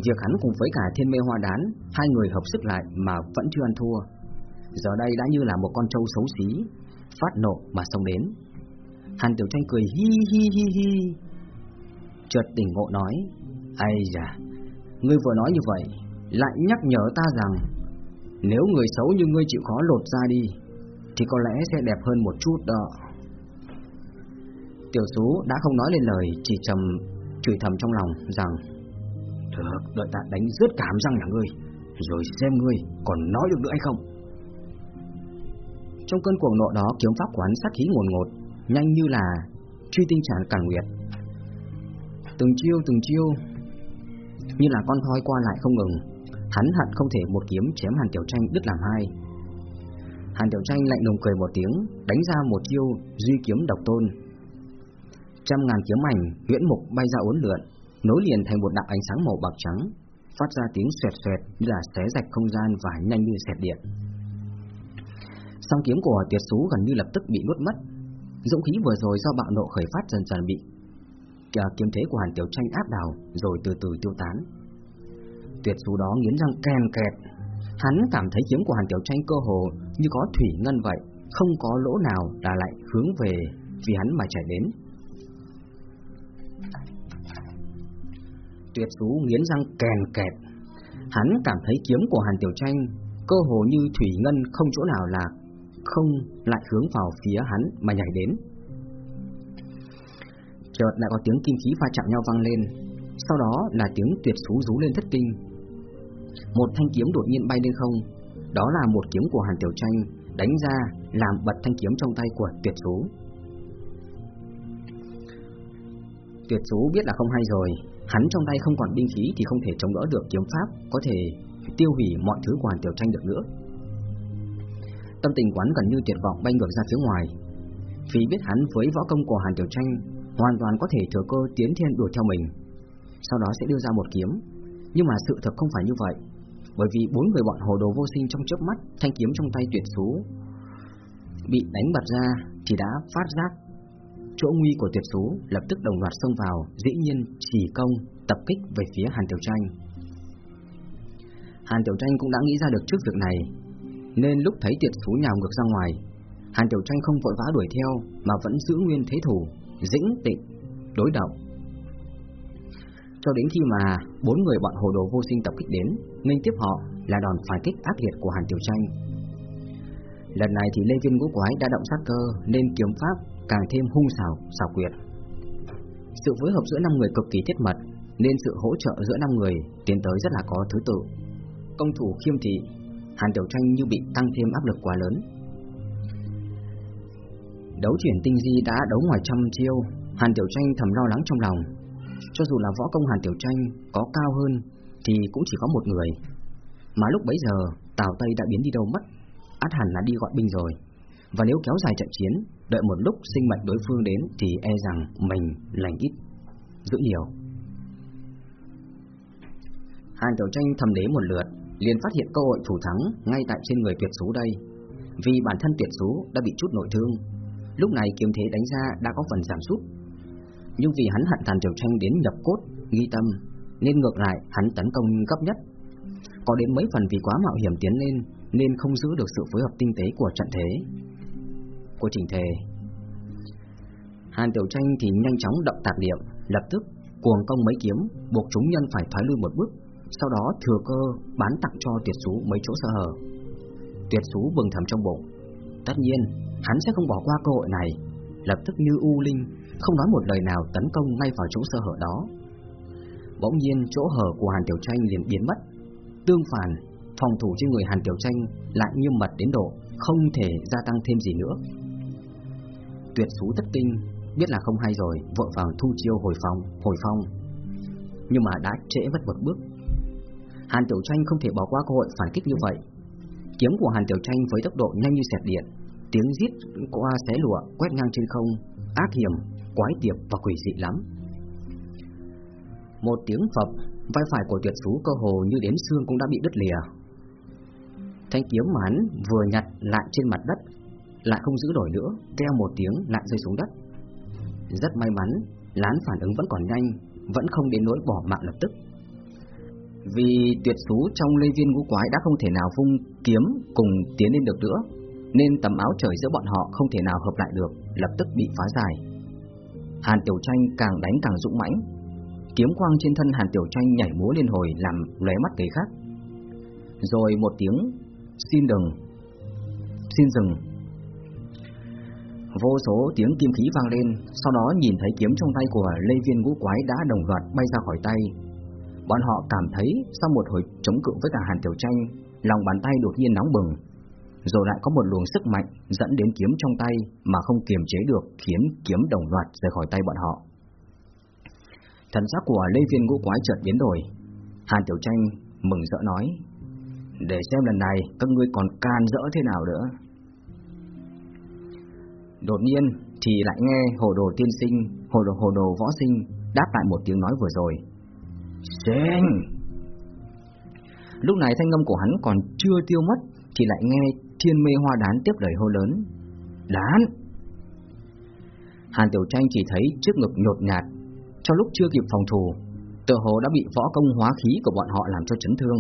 việc hắn cùng với cả thiên mê hoa đán, hai người hợp sức lại mà vẫn chưa ăn thua. Giờ đây đã như là một con trâu xấu xí, phát nộ mà xông đến. Hàn Tiểu Tranh cười hi hi hi hi. Chợt tỉnh ngộ nói, ai da, ngươi vừa nói như vậy, lại nhắc nhở ta rằng, nếu người xấu như ngươi chịu khó lột ra đi, thì có lẽ sẽ đẹp hơn một chút đó. Tiểu Sú đã không nói lên lời, chỉ trầm chửi thầm trong lòng rằng, được, đợi ta đánh rớt cảm răng nhà ngươi, rồi xem ngươi còn nói được nữa hay không. Trong cơn cuồng nộ đó, kiếm pháp quán sát khí ngồn ngột, nhanh như là truy tinh tràn càn nguyệt. Từng chiêu từng chiêu như là con thoi qua lại không ngừng, hắn hận không thể một kiếm chém Hàn Tiểu Tranh đứt làm hai. Hàn Tiểu Tranh lạnh lùng cười một tiếng, đánh ra một chiêu duy kiếm độc tôn. Trăm ngàn kiếm ảnh huyễn mục bay ra uốn lượn, nối liền thành một đạo ánh sáng màu bạc trắng, phát ra tiếng xoẹt xoẹt như là xé rạch không gian và nhanh như xẹt điện. Song kiếm của Tuyệt Sú gần như lập tức bị nuốt mất, Dũng khí vừa rồi do bạo nộ khởi phát dần dần bị Ờ, kiếm thế của Hàn Tiểu Tranh áp đảo rồi từ từ tiêu tán. Tuyệt du đó nghiến răng kèn kẹt, hắn cảm thấy kiếm của Hàn Tiểu Tranh cơ hồ như có thủy ngân vậy, không có lỗ nào là lại hướng về vì hắn mà chạy đến. Tuyệt du nghiến răng kèn kẹt, hắn cảm thấy kiếm của Hàn Tiểu Tranh cơ hồ như thủy ngân không chỗ nào là không lại hướng vào phía hắn mà nhảy đến. Chợt lại có tiếng kim khí va chạm nhau vang lên, sau đó là tiếng tuyệt sú rú lên thất kinh. Một thanh kiếm đột nhiên bay lên không, đó là một kiếm của Hàn Tiểu Tranh đánh ra làm bật thanh kiếm trong tay của tuyệt sú. Tuyệt sú biết là không hay rồi, hắn trong tay không còn binh khí thì không thể chống đỡ được kiếm pháp, có thể tiêu hủy mọi thứ của Hàn Tiểu Tranh được nữa. Tâm tình quán gần như tuyệt vọng bay ngược ra phía ngoài Vì biết hắn với võ công của Hàn Tiểu Tranh Hoàn toàn có thể thừa cơ tiến thiên đuổi theo mình. Sau đó sẽ đưa ra một kiếm. Nhưng mà sự thật không phải như vậy Bởi vì bốn người bọn hồ đồ vô sinh trong chớp mắt Thanh kiếm trong tay tuyệt số Bị đánh bật ra Thì đã phát giác Chỗ nguy của tuyệt số lập tức đồng loạt xông vào Dĩ nhiên chỉ công tập kích về phía Hàn Tiểu Tranh. Hàn Tiểu Tranh cũng đã nghĩ ra được trước việc này nên lúc thấy tuyệt số nhào ngược ra ngoài, Hàn Tiểu Tranh không vội vã đuổi theo mà vẫn giữ nguyên thế thủ, dĩnh tịnh, đối đầu Cho đến khi mà bốn người bọn hồ đồ vô sinh tập kích đến, nên tiếp họ là đòn phản kích ác liệt của Hàn Tiểu Tranh. Lần này thì Lê Viên Ngũ Quái đã động sát cơ nên kiếm pháp càng thêm hung xảo, xảo quyệt. Sự phối hợp giữa năm người cực kỳ thiết mật nên sự hỗ trợ giữa năm người tiến tới rất là có thứ tự. Công thủ khiêm thị Hàn Tiểu Tranh như bị tăng thêm áp lực quá lớn. Đấu chuyển tinh di đã đấu ngoài trăm chiêu, Hàn Tiểu Tranh thầm lo lắng trong lòng. Cho dù là võ công Hàn Tiểu Tranh có cao hơn thì cũng chỉ có một người. Mà lúc bấy giờ Tào Tây đã biến đi đâu mất, át hẳn là đi gọi binh rồi. Và nếu kéo dài trận chiến, đợi một lúc sinh mệnh đối phương đến thì e rằng mình lành ít, giữ nhiều. Hàn Tiểu Tranh thầm đế một lượt, liền phát hiện cơ hội thủ thắng ngay tại trên người tuyệt số đây. Vì bản thân tuyệt số đã bị chút nội thương, lúc này kiếm thế đánh ra đã có phần giảm sút. Nhưng vì hắn hận Hàn Tiểu Tranh đến nhập cốt, nghi tâm, nên ngược lại hắn tấn công gấp nhất. Có đến mấy phần vì quá mạo hiểm tiến lên, nên không giữ được sự phối hợp tinh tế của trận thế. Của trình thể Hàn Tiểu Tranh thì nhanh chóng động tạc niệm, lập tức cuồng công mấy kiếm, buộc chúng nhân phải thoái lui một bước, sau đó thừa cơ bán tặng cho Tuyệt Sú mấy chỗ sơ hở. Tuyệt Sú bừng thầm trong bụng, tất nhiên hắn sẽ không bỏ qua cơ hội này, lập tức như u linh, không nói một lời nào tấn công ngay vào chỗ sơ hở đó. Bỗng nhiên chỗ hở của Hàn Tiểu Tranh liền biến mất, tương phản, phòng thủ trên người Hàn Tiểu Tranh lại nghiêm mật đến độ không thể gia tăng thêm gì nữa. Tuyệt Sú tất kinh biết là không hay rồi, vội vàng thu chiêu hồi phòng hồi phong. Nhưng mà đã trễ mất một bước. Hàn Tiểu Tranh không thể bỏ qua cơ hội phản kích như vậy. Kiếm của Hàn Tiểu Tranh với tốc độ nhanh như xẹt điện, tiếng giết qua xé lụa quét ngang trên không, ác hiểm, quái tiệp và quỷ dị lắm. Một tiếng phập, vai phải của tuyệt phú cơ hồ như đến xương cũng đã bị đứt lìa. Thanh kiếm mà hắn vừa nhặt lại trên mặt đất, lại không giữ nổi nữa, kêu một tiếng lại rơi xuống đất. Rất may mắn, Lán phản ứng vẫn còn nhanh, vẫn không đến nỗi bỏ mạng lập tức. Vì tuyệt phú trong lê viên ngũ quái đã không thể nào vung kiếm cùng tiến lên được nữa, nên tấm áo trời giữa bọn họ không thể nào hợp lại được, lập tức bị phá giải. Hàn Tiểu Tranh càng đánh càng dũng mãnh, kiếm quang trên thân Hàn Tiểu Tranh nhảy múa liên hồi làm lóe mắt người khác. Rồi một tiếng xin đừng, xin dừng Vô số tiếng kim khí vang lên, sau đó nhìn thấy kiếm trong tay của Lê Viên Ngũ Quái đã đồng loạt bay ra khỏi tay. Bọn họ cảm thấy sau một hồi chống cự với cả Hàn Tiểu Tranh, lòng bàn tay đột nhiên nóng bừng, rồi lại có một luồng sức mạnh dẫn đến kiếm trong tay mà không kiềm chế được khiến kiếm đồng loạt rời khỏi tay bọn họ. Thần sắc của Lê Viên Ngũ Quái chợt biến đổi. Hàn Tiểu Tranh mừng rỡ nói: "Để xem lần này các ngươi còn can dỡ thế nào nữa." Đột nhiên thì lại nghe hồ đồ tiên sinh, hồ đồ hồ đồ võ sinh đáp lại một tiếng nói vừa rồi. Sinh! Lúc này thanh âm của hắn còn chưa tiêu mất thì lại nghe thiên mê hoa đán tiếp lời hô lớn. Đán! Hàn Tiểu Tranh chỉ thấy trước ngực nhột nhạt, trong lúc chưa kịp phòng thủ, tự hồ đã bị võ công hóa khí của bọn họ làm cho chấn thương.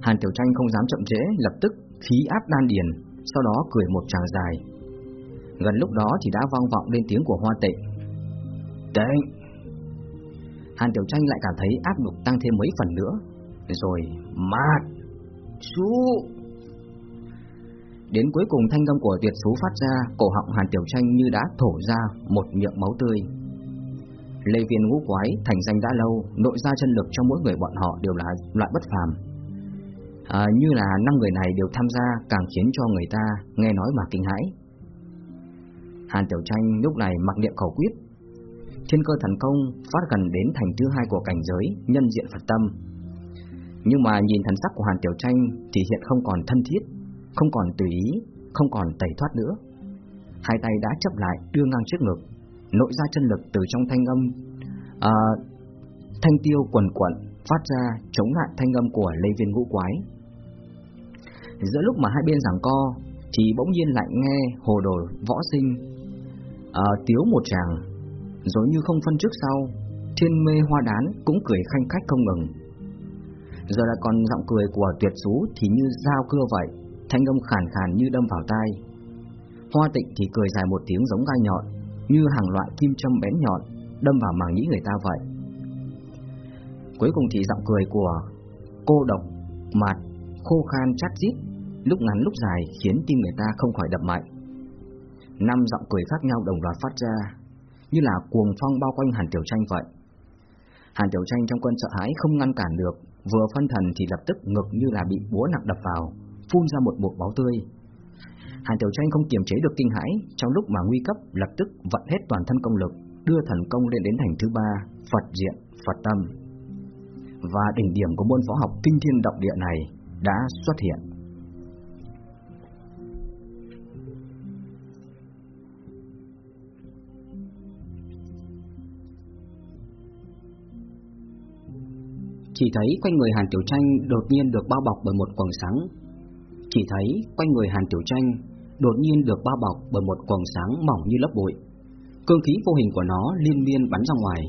Hàn Tiểu Tranh không dám chậm trễ, lập tức khí áp đan điền, sau đó cười một tràng dài. Gần lúc đó thì đã vang vọng lên tiếng của Hoa Tệ, Tịnh! Hàn Tiểu Tranh lại cảm thấy áp lực tăng thêm mấy phần nữa. Rồi, mát! xuống. Đến cuối cùng thanh âm của tuyệt số phát ra, cổ họng Hàn Tiểu Tranh như đã thổ ra một miệng máu tươi. Lê Viên ngũ quái thành danh đã lâu, nội ra chân lực trong mỗi người bọn họ đều là loại bất phàm à, như là năm người này đều tham gia càng khiến cho người ta nghe nói mà kinh hãi. Hàn Tiểu Tranh lúc này mặc niệm khẩu quyết, thiên cơ thần công phát gần đến thành thứ hai của cảnh giới nhân diện Phật tâm. Nhưng mà nhìn thần sắc của Hàn Tiểu Tranh thì hiện không còn thân thiết, không còn tùy ý, không còn tẩy thoát nữa. Hai tay đã chấp lại đưa ngang trước ngực, nội ra chân lực từ trong thanh âm à, thanh tiêu quần quận phát ra chống lại thanh âm của Lê Viên Ngũ Quái. Giữa lúc mà hai bên giằng co Thì bỗng nhiên lại nghe hồ đồ võ sinh à, Tiếu một chàng Rồi như không phân trước sau Thiên mê hoa đán cũng cười khanh khách không ngừng Giờ là còn giọng cười của tuyệt sú Thì như dao cưa vậy Thanh âm khàn khàn như đâm vào tai Hoa tịnh thì cười dài một tiếng giống gai nhọn Như hàng loại kim châm bén nhọn Đâm vào màng nhĩ người ta vậy Cuối cùng thì giọng cười của cô độc, mạt, khô khan chát rít lúc ngắn lúc dài khiến tim người ta không khỏi đập mạnh. Năm giọng cười khác nhau đồng loạt phát ra, như là cuồng phong bao quanh Hàn Tiểu Tranh vậy. Hàn Tiểu Tranh trong cơn sợ hãi không ngăn cản được, vừa phân thần thì lập tức ngực như là bị búa nặng đập vào, phun ra một bột máu tươi. Hàn Tiểu Tranh không kiềm chế được kinh hãi, trong lúc mà nguy cấp lập tức vận hết toàn thân công lực, đưa thần công lên đến thành thứ ba, Phật diện, Phật tâm. Và đỉnh điểm của môn võ học kinh thiên động địa này đã xuất hiện. Chỉ thấy quanh người Hàn Tiểu Tranh đột nhiên được bao bọc bởi một quầng sáng. Chỉ thấy quanh người Hàn Tiểu Tranh đột nhiên được bao bọc bởi một quầng sáng mỏng như lớp bụi. cương khí vô hình của nó liên miên bắn ra ngoài.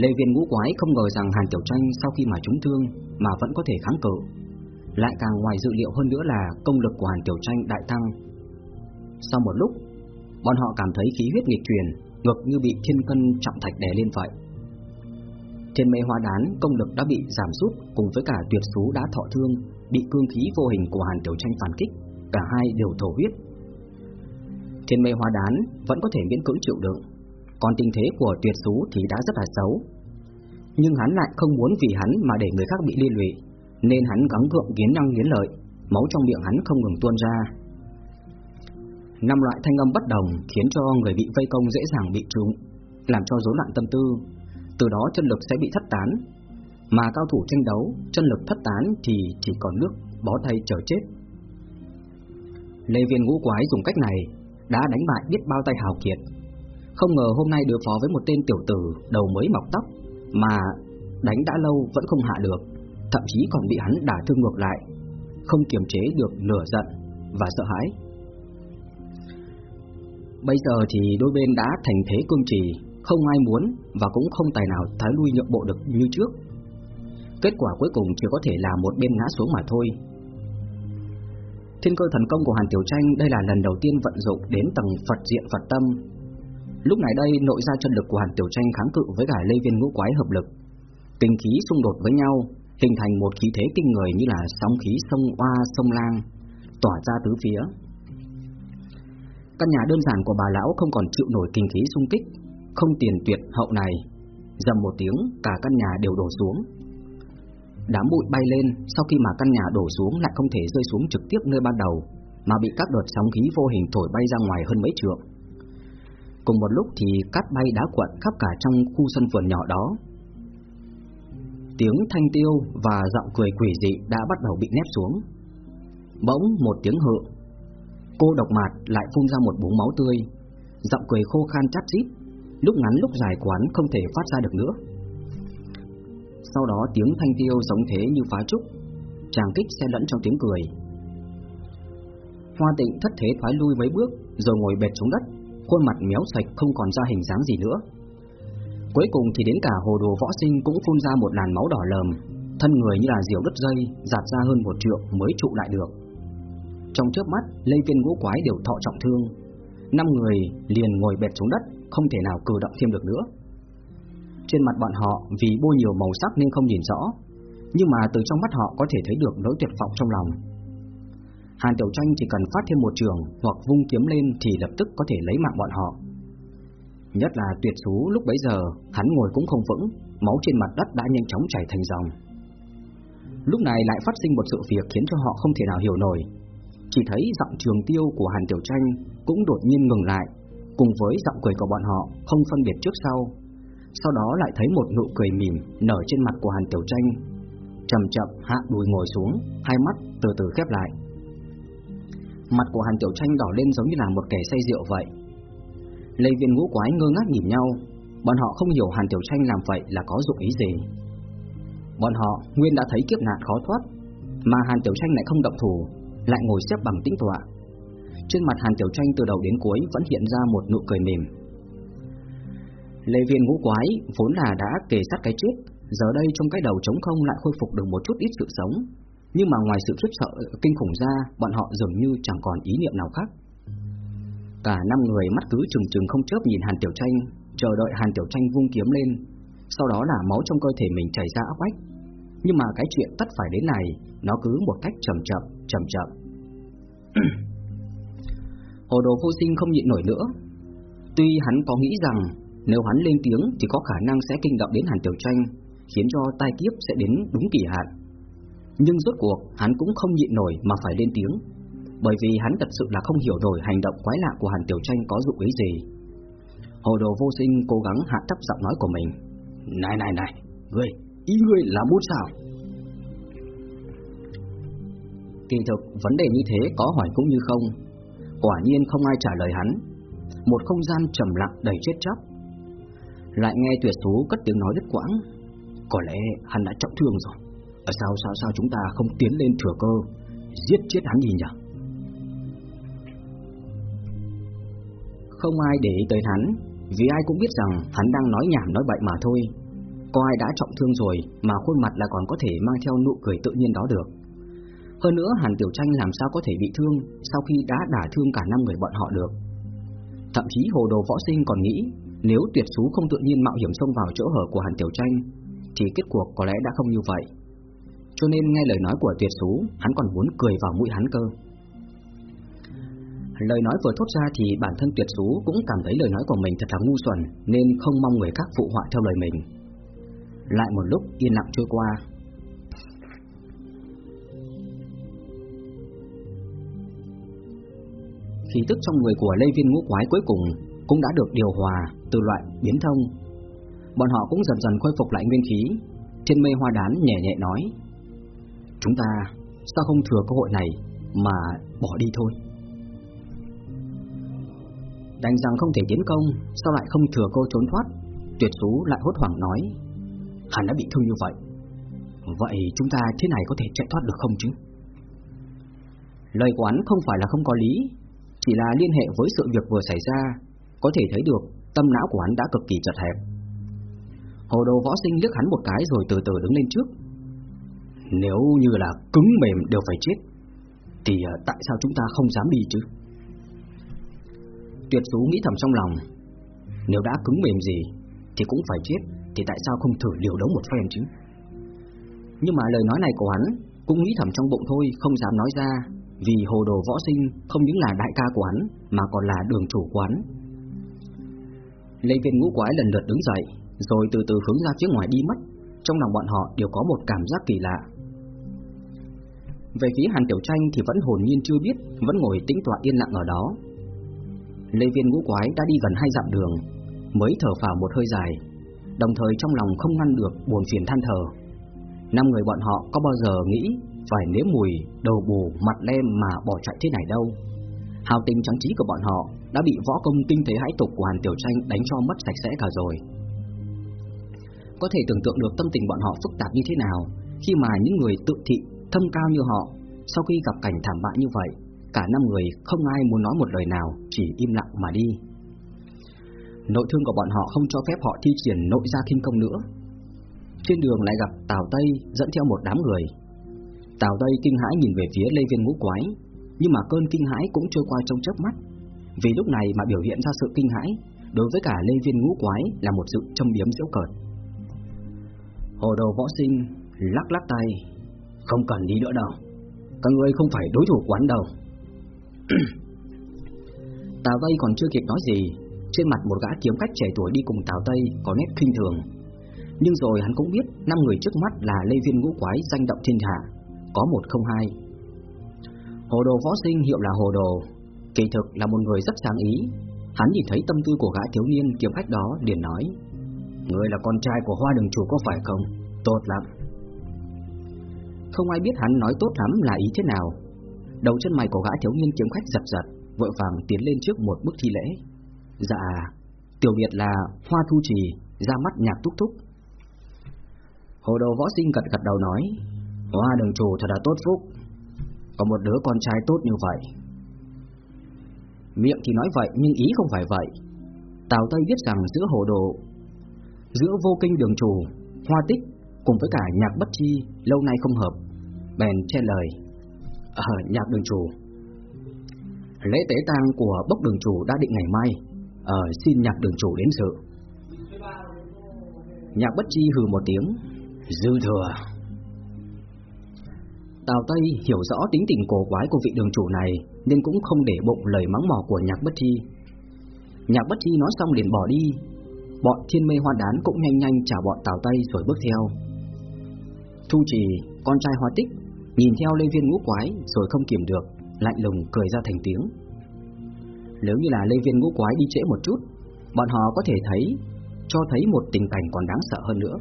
Lê Viên ngũ quái không ngờ rằng Hàn Tiểu Tranh sau khi mà trúng thương mà vẫn có thể kháng cự. Lại càng ngoài dự liệu hơn nữa là công lực của Hàn Tiểu Tranh đại tăng. Sau một lúc, bọn họ cảm thấy khí huyết nghịch truyền, ngực như bị thiên cân trọng thạch đè lên vậy. Trên mê hoa đán, công lực đã bị giảm sút cùng với cả tuyệt số đã thọ thương, bị cương khí vô hình của Hàn Tiểu Tranh phản kích, cả hai đều thổ huyết. Trên mê hóa đán vẫn có thể miễn cưỡng chịu đựng, còn tình thế của tuyệt số thì đã rất là xấu. Nhưng hắn lại không muốn vì hắn mà để người khác bị liên lụy, nên hắn gắng gượng nghiến năng nghiến lợi, máu trong miệng hắn không ngừng tuôn ra. Năm loại thanh âm bất đồng khiến cho người bị vây công dễ dàng bị trúng, làm cho rối loạn tâm tư, từ đó chân lực sẽ bị thất tán. Mà cao thủ tranh đấu, chân lực thất tán thì chỉ còn nước bó tay chờ chết. Lê Viên ngũ quái dùng cách này đã đánh bại biết bao tay hào kiệt. Không ngờ hôm nay đối phó với một tên tiểu tử đầu mới mọc tóc mà đánh đã lâu vẫn không hạ được, thậm chí còn bị hắn đả thương ngược lại, không kiềm chế được nửa giận và sợ hãi. Bây giờ thì đôi bên đã thành thế cương trì, không ai muốn và cũng không tài nào thái lui nhượng bộ được như trước. Kết quả cuối cùng chỉ có thể là một bên ngã xuống mà thôi. Thiên cơ thần công của Hàn Tiểu Tranh đây là lần đầu tiên vận dụng đến tầng Phật diện Phật tâm. Lúc này đây nội ra chân lực của Hàn Tiểu Tranh kháng cự với cả lây viên ngũ quái hợp lực. Kinh khí xung đột với nhau, hình thành một khí thế kinh người như là sóng khí sông Oa, sông Lang, tỏa ra tứ phía. Căn nhà đơn giản của bà lão không còn chịu nổi kinh khí xung kích, không tiền tuyệt hậu này. Dầm một tiếng, cả căn nhà đều đổ xuống. Đám bụi bay lên, sau khi mà căn nhà đổ xuống lại không thể rơi xuống trực tiếp nơi ban đầu, mà bị các đợt sóng khí vô hình thổi bay ra ngoài hơn mấy trượng. Cùng một lúc thì cát bay đá quận khắp cả trong khu sân vườn nhỏ đó. Tiếng thanh tiêu và giọng cười quỷ dị đã bắt đầu bị nép xuống. Bỗng một tiếng hự, cô độc mạt lại phun ra một búng máu tươi, giọng cười khô khan chát chít, lúc ngắn lúc dài quán không thể phát ra được nữa. Sau đó tiếng thanh tiêu giống thế như phá trúc, chàng kích xe lẫn trong tiếng cười. Hoa tịnh thất thế thoái lui mấy bước, rồi ngồi bệt xuống đất, khuôn mặt méo sạch không còn ra hình dáng gì nữa. Cuối cùng thì đến cả hồ đồ võ sinh cũng phun ra một làn máu đỏ lờm, thân người như là diều đứt dây, giạt ra hơn một trượng mới trụ lại được. Trong chớp mắt, lây viên ngũ quái đều thọ trọng thương, năm người liền ngồi bệt xuống đất, không thể nào cử động thêm được nữa. Trên mặt bọn họ vì bôi nhiều màu sắc nên không nhìn rõ, nhưng mà từ trong mắt họ có thể thấy được nỗi tuyệt vọng trong lòng. Hàn Tiểu Tranh chỉ cần phát thêm một trường hoặc vung kiếm lên thì lập tức có thể lấy mạng bọn họ. Nhất là tuyệt sú lúc bấy giờ, hắn ngồi cũng không vững, máu trên mặt đất đã nhanh chóng chảy thành dòng. Lúc này lại phát sinh một sự việc khiến cho họ không thể nào hiểu nổi. Chỉ thấy giọng trường tiêu của Hàn Tiểu Tranh cũng đột nhiên ngừng lại, cùng với giọng cười của bọn họ không phân biệt trước sau. Sau đó lại thấy một nụ cười mỉm nở trên mặt của Hàn Tiểu Tranh, chậm chậm hạ đùi ngồi xuống, hai mắt từ từ khép lại. Mặt của Hàn Tiểu Tranh đỏ lên giống như là một kẻ say rượu vậy. Lê viên ngũ quái ngơ ngác nhìn nhau, bọn họ không hiểu Hàn Tiểu Tranh làm vậy là có dụng ý gì. Bọn họ nguyên đã thấy kiếp nạn khó thoát, mà Hàn Tiểu Tranh lại không động thủ, lại ngồi xếp bằng tĩnh tọa. Trên mặt Hàn Tiểu Tranh từ đầu đến cuối vẫn hiện ra một nụ cười mỉm. Lê viên ngũ quái vốn là đã kề sát cái chết, giờ đây trong cái đầu trống không lại khôi phục được một chút ít sự sống, nhưng mà ngoài sự khiếp sợ kinh khủng ra, bọn họ dường như chẳng còn ý niệm nào khác. Cả năm người mắt cứ trừng trừng không chớp nhìn Hàn Tiểu Tranh, chờ đợi Hàn Tiểu Tranh vung kiếm lên, sau đó là máu trong cơ thể mình chảy ra áp bách. Nhưng mà cái chuyện tất phải đến này, nó cứ một cách chậm chậm, chậm chậm. Hồ đồ vô sinh không nhịn nổi nữa. Tuy hắn có nghĩ rằng nếu hắn lên tiếng thì có khả năng sẽ kinh động đến Hàn Tiểu Tranh, khiến cho tai kiếp sẽ đến đúng kỳ hạn. Nhưng rốt cuộc hắn cũng không nhịn nổi mà phải lên tiếng, bởi vì hắn thật sự là không hiểu nổi hành động quái lạ của Hàn Tiểu Tranh có dụng ý gì. Hồ đồ vô sinh cố gắng hạ thấp giọng nói của mình. Này này này, ngươi, ý ngươi là muốn sao? Kỳ thực, vấn đề như thế có hỏi cũng như không. Quả nhiên không ai trả lời hắn. Một không gian trầm lặng đầy chết chóc. Lại nghe tuyệt số cất tiếng nói đứt quãng. Có lẽ hắn đã trọng thương rồi. ở Sao sao sao chúng ta không tiến lên thừa cơ Giết chết hắn gì nhỉ Không ai để ý tới hắn, vì ai cũng biết rằng hắn đang nói nhảm nói bậy mà thôi. Có ai đã trọng thương rồi mà khuôn mặt là còn có thể mang theo nụ cười tự nhiên đó được. Hơn nữa Hàn Tiểu Tranh làm sao có thể bị thương sau khi đã đả thương cả năm người bọn họ được. Thậm chí hồ đồ võ sinh còn nghĩ nếu tuyệt sú không tự nhiên mạo hiểm xông vào chỗ hở của Hàn Tiểu Tranh thì kết cuộc có lẽ đã không như vậy. Cho nên nghe lời nói của tuyệt sú, hắn còn muốn cười vào mũi hắn cơ. Lời nói vừa thốt ra thì bản thân tuyệt sú cũng cảm thấy lời nói của mình thật là ngu xuẩn nên không mong người khác phụ họa theo lời mình. Lại một lúc yên lặng trôi qua, khí tức trong người của Lê Viên Ngũ Quái cuối cùng cũng đã được điều hòa từ loại biến thông. Bọn họ cũng dần dần khôi phục lại nguyên khí. Thiên mê hoa đán nhẹ nhẹ nói: "Chúng ta sao không thừa cơ hội này mà bỏ đi thôi?" Đành rằng không thể tiến công, sao lại không thừa cơ trốn thoát? Tuyệt số lại hốt hoảng nói: "Hắn đã bị thương như vậy, vậy chúng ta thế này có thể chạy thoát được không chứ?" Lời quán không phải là không có lý, chỉ là liên hệ với sự việc vừa xảy ra, có thể thấy được tâm não của hắn đã cực kỳ chật hẹp. Hồ đồ võ sinh liếc hắn một cái rồi từ từ đứng lên trước. Nếu như là cứng mềm đều phải chết, thì ờ, tại sao chúng ta không dám đi chứ? Tuyệt sú nghĩ thầm trong lòng, nếu đã cứng mềm gì thì cũng phải chết, thì tại sao không thử liều đấu một phen chứ? Nhưng mà lời nói này của hắn cũng nghĩ thầm trong bụng thôi, không dám nói ra, vì hồ đồ võ sinh không những là đại ca của hắn, mà còn là đường chủ quán. Lê Viên ngũ quái lần lượt đứng dậy, rồi từ từ hướng ra phía ngoài đi mất. Trong lòng bọn họ đều có một cảm giác kỳ lạ. Về phía Hàn Tiểu Tranh thì vẫn hồn nhiên chưa biết, vẫn ngồi tĩnh tọa yên lặng ở đó. Lê Viên ngũ quái đã đi gần hai dặm đường, mới thở phào một hơi dài, đồng thời trong lòng không ngăn được buồn phiền than thở. Năm người bọn họ có bao giờ nghĩ phải nếm mùi đầu bù mặt lem mà bỏ chạy thế này đâu. Hào tình trắng trí của bọn họ đã bị võ công tinh thế hãi tục của Hàn Tiểu Tranh đánh cho mất sạch sẽ cả rồi. Có thể tưởng tượng được tâm tình bọn họ phức tạp như thế nào khi mà những người tự thị thâm cao như họ sau khi gặp cảnh thảm bại như vậy, cả năm người không ai muốn nói một lời nào, chỉ im lặng mà đi. Nội thương của bọn họ không cho phép họ thi triển nội gia kinh công nữa. Trên đường lại gặp Tào Tây dẫn theo một đám người, Tào Tây kinh hãi nhìn về phía Lê Viên Ngũ Quái, nhưng mà cơn kinh hãi cũng trôi qua trong chớp mắt. Vì lúc này mà biểu hiện ra sự kinh hãi, đối với cả Lê Viên Ngũ Quái là một sự châm biếm dễ cợt. Hồ đồ võ sinh lắc lắc tay, không cần đi nữa đâu, các ngươi không phải đối thủ quán đâu. Tào Tây còn chưa kịp nói gì, trên mặt một gã kiếm khách trẻ tuổi đi cùng Tào Tây có nét khinh thường. Nhưng rồi hắn cũng biết năm người trước mắt là Lê Viên Ngũ Quái danh động thiên hạ, có một không hai. Hồ đồ võ sinh hiệu là hồ đồ, kỳ thực là một người rất sáng ý. Hắn nhìn thấy tâm tư của gã thiếu niên kiếm khách đó liền nói: người là con trai của Hoa Đường chủ có phải không? Tốt lắm." Không ai biết hắn nói tốt lắm là ý thế nào. Đầu chân mày của gã thiếu niên kiếm khách giật giật, vội vàng tiến lên trước một bước thi lễ. "Dạ, tiểu biệt là Hoa Thu Trì, ra mắt nhạc túc túc." Hồ đồ võ sinh gật gật đầu nói, Hoa đường chủ thật là tốt phúc có một đứa con trai tốt như vậy. Miệng thì nói vậy, nhưng ý không phải vậy. Tào Tây biết rằng giữa hồ đồ, Giữa vô kinh đường chủ, Hoa tích cùng với cả nhạc bất chi Lâu nay không hợp, Bèn che lời. Ờ nhạc đường chủ. Lễ tế tang của bốc đường chủ đã định ngày mai. Ờ xin nhạc đường chủ đến sự Nhạc bất chi hừ một tiếng. Dư thừa. Tào Tây hiểu rõ tính tình cổ quái của vị đường chủ này nên cũng không để bụng lời mắng mỏ của Nhạc Bất Thi. Nhạc Bất Thi nói xong liền bỏ đi, bọn thiên mê hoa đán cũng nhanh nhanh trả bọn Tào Tây rồi bước theo. Thu Trì, con trai Hoa Tích, nhìn theo Lê Viên ngũ quái rồi không kiểm được, lạnh lùng cười ra thành tiếng. Nếu như là Lê Viên ngũ quái đi trễ một chút, bọn họ có thể thấy, cho thấy một tình cảnh còn đáng sợ hơn nữa.